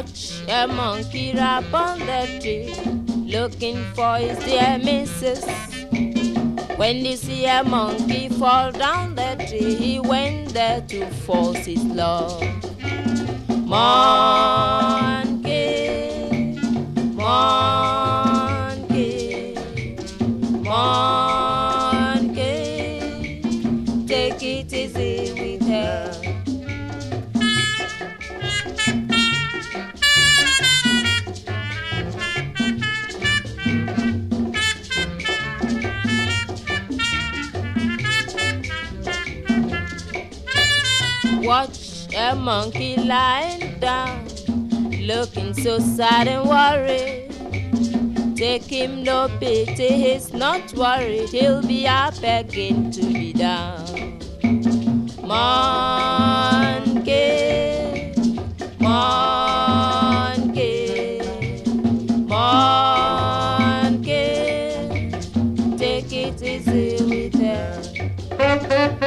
Watch a monkey rap on the tree, looking for his dear missus. When he see a monkey fall down the tree, he went there to force his love. Monkey, monkey, monkey, take it easy with her. Watch a monkey lying down, looking so sad and worried. Take him no pity, he's not worried, he'll be up again to be down. Monkey, monkey, monkey, take it easy with her.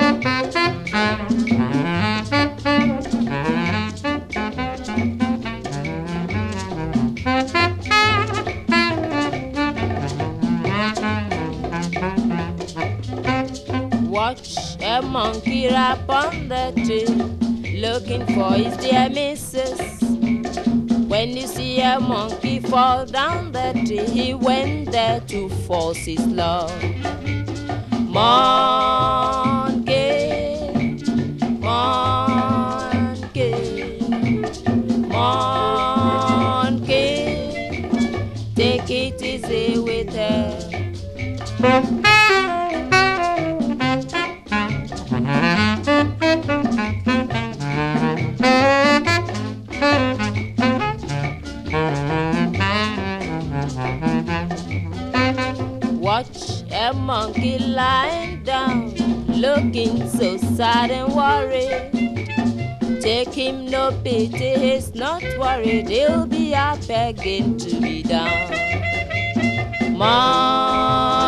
Watch a monkey rap on the tree, looking for his dear missus. When you see a monkey fall down the tree, he went there to force his love. Monkey, monkey, monkey, take it easy with her. Watch a monkey lying down, looking so sad and worried. Take him no pity, he's not worried, he'll be up again to be down. Monkey,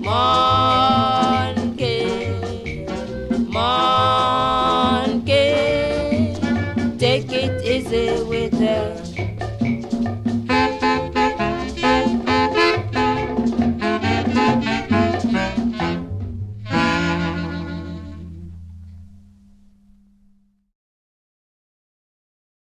monkey, monkey, take it easy with her.